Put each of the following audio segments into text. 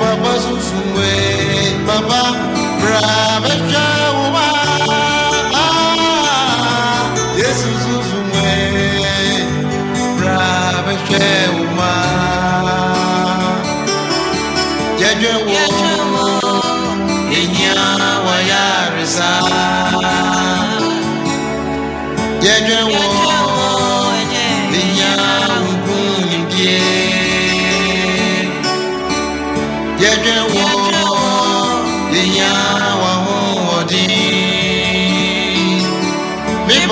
papa zuzumwe papa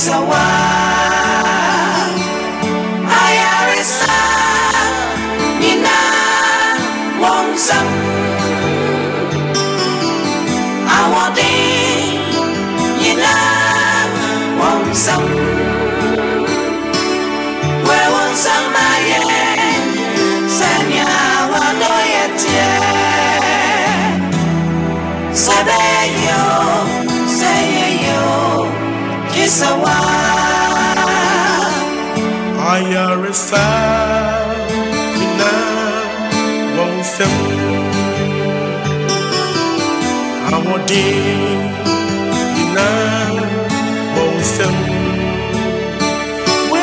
sa ntɛm ahoɔden nyinaa wɔ wo nsɛm wo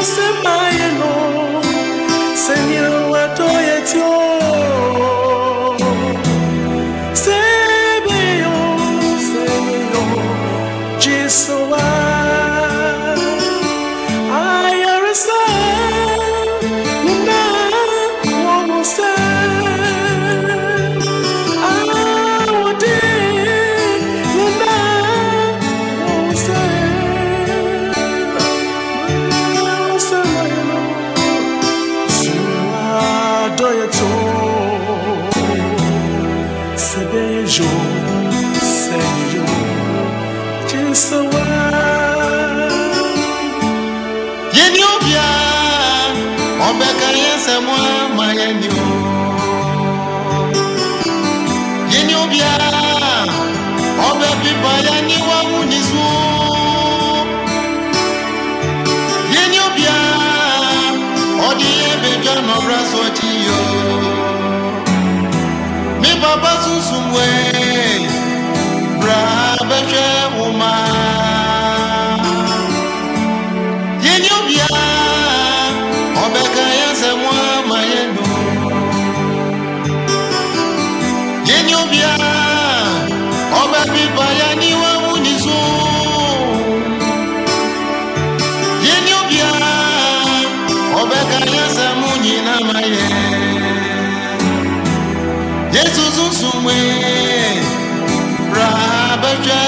nsɛm ayɛ sowa yeni obia ọbẹkẹrin ẹsẹ mọ ama yẹni o yeni obia ọbẹ bíbá yẹni wà wúni so yeni obia ọdí ẹbẹ jọ mi bàbá sunsun wẹ bịa ọbabiba ya n'iwe nwunyizu yeni ọbịa ọbekanya samunyi na Jesus yesu zuzumwe rahabajaa